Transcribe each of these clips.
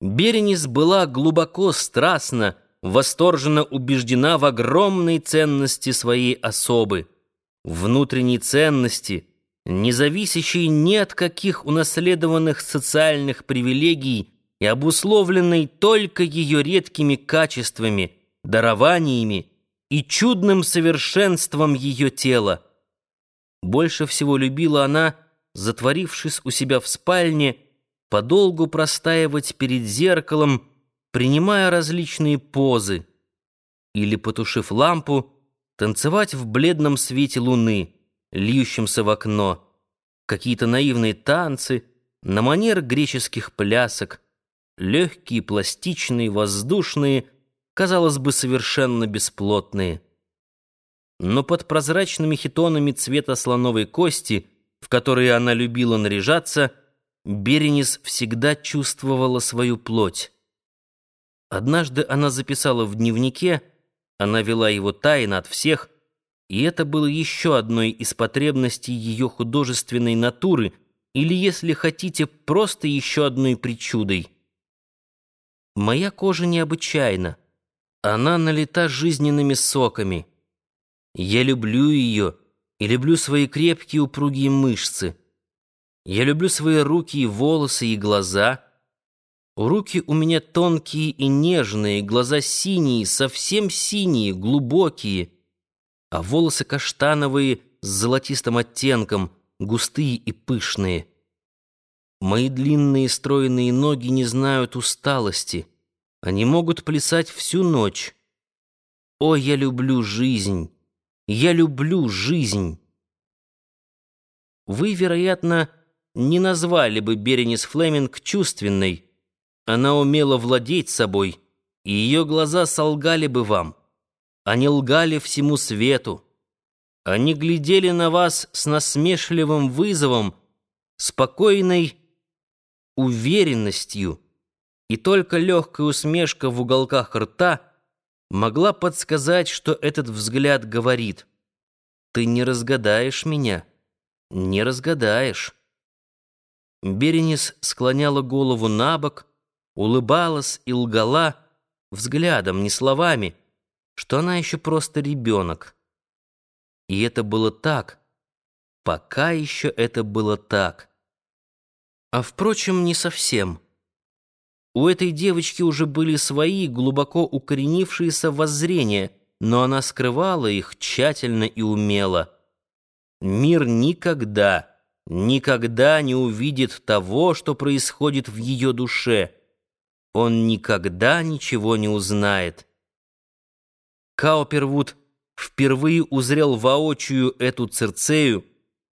Беренис была глубоко, страстно, восторженно убеждена в огромной ценности своей особы, внутренней ценности, не зависящей ни от каких унаследованных социальных привилегий и обусловленной только ее редкими качествами, дарованиями и чудным совершенством ее тела. Больше всего любила она, затворившись у себя в спальне, подолгу простаивать перед зеркалом, принимая различные позы, или, потушив лампу, танцевать в бледном свете луны, льющемся в окно, какие-то наивные танцы на манер греческих плясок, легкие, пластичные, воздушные, казалось бы, совершенно бесплотные. Но под прозрачными хитонами цвета слоновой кости, в которые она любила наряжаться, Беренис всегда чувствовала свою плоть. Однажды она записала в дневнике, она вела его тайно от всех, и это было еще одной из потребностей ее художественной натуры, или, если хотите, просто еще одной причудой. Моя кожа необычайна. Она налита жизненными соками. Я люблю ее и люблю свои крепкие упругие мышцы. Я люблю свои руки и волосы и глаза. Руки у меня тонкие и нежные, глаза синие, совсем синие, глубокие, а волосы каштановые с золотистым оттенком, густые и пышные. Мои длинные стройные ноги не знают усталости. Они могут плясать всю ночь. О, я люблю жизнь! Я люблю жизнь! Вы, вероятно, не назвали бы Беренис Флеминг чувственной. Она умела владеть собой, и ее глаза солгали бы вам. Они лгали всему свету. Они глядели на вас с насмешливым вызовом, спокойной уверенностью, и только легкая усмешка в уголках рта могла подсказать, что этот взгляд говорит «Ты не разгадаешь меня, не разгадаешь». Беренис склоняла голову на бок, улыбалась и лгала взглядом, не словами, что она еще просто ребенок. И это было так, пока еще это было так. А, впрочем, не совсем. У этой девочки уже были свои глубоко укоренившиеся воззрения, но она скрывала их тщательно и умело. Мир никогда никогда не увидит того, что происходит в ее душе. Он никогда ничего не узнает. Каупервуд впервые узрел воочию эту Церцею,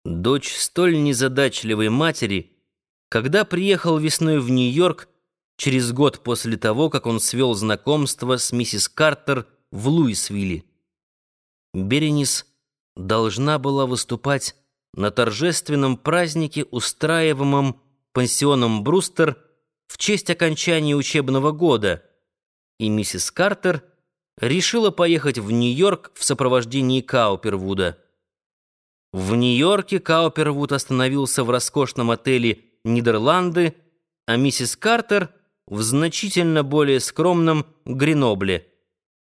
дочь столь незадачливой матери, когда приехал весной в Нью-Йорк через год после того, как он свел знакомство с миссис Картер в Луисвилле. Беренис должна была выступать на торжественном празднике, устраиваемом пансионом Брустер в честь окончания учебного года, и миссис Картер решила поехать в Нью-Йорк в сопровождении Каупервуда. В Нью-Йорке Каупервуд остановился в роскошном отеле «Нидерланды», а миссис Картер — в значительно более скромном Гренобле.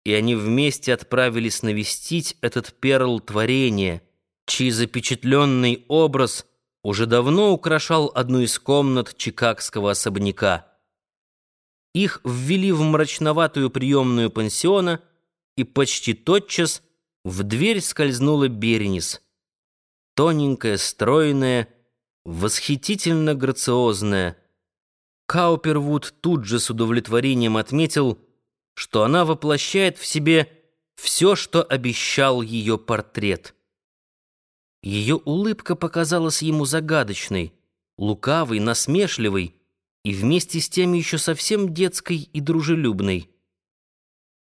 И они вместе отправились навестить этот перл творения — чей запечатленный образ уже давно украшал одну из комнат чикагского особняка. Их ввели в мрачноватую приемную пансиона, и почти тотчас в дверь скользнула Беренис. Тоненькая, стройная, восхитительно грациозная. Каупервуд тут же с удовлетворением отметил, что она воплощает в себе все, что обещал ее портрет. Ее улыбка показалась ему загадочной, лукавой, насмешливой и вместе с тем еще совсем детской и дружелюбной.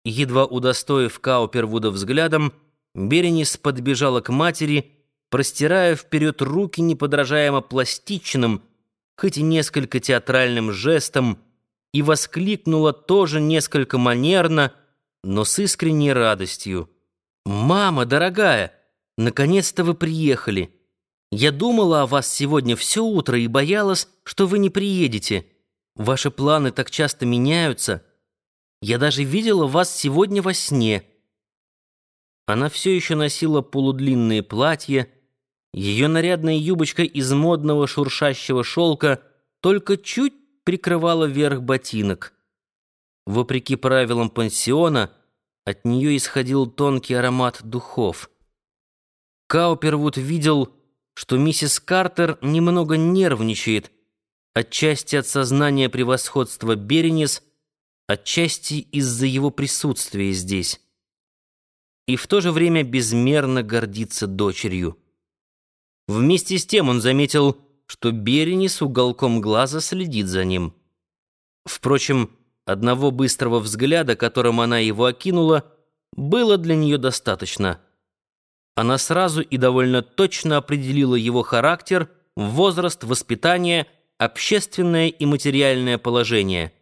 Едва удостоив Каупервуда взглядом, Беренис подбежала к матери, простирая вперед руки неподражаемо пластичным, хоть и несколько театральным жестом, и воскликнула тоже несколько манерно, но с искренней радостью. «Мама, дорогая!» Наконец-то вы приехали. Я думала о вас сегодня все утро и боялась, что вы не приедете. Ваши планы так часто меняются. Я даже видела вас сегодня во сне». Она все еще носила полудлинные платья, ее нарядная юбочка из модного шуршащего шелка только чуть прикрывала верх ботинок. Вопреки правилам пансиона, от нее исходил тонкий аромат духов. Каупервуд видел, что миссис Картер немного нервничает, отчасти от сознания превосходства Беренис, отчасти из-за его присутствия здесь. И в то же время безмерно гордится дочерью. Вместе с тем он заметил, что Беренис уголком глаза следит за ним. Впрочем, одного быстрого взгляда, которым она его окинула, было для нее достаточно. Она сразу и довольно точно определила его характер, возраст, воспитание, общественное и материальное положение.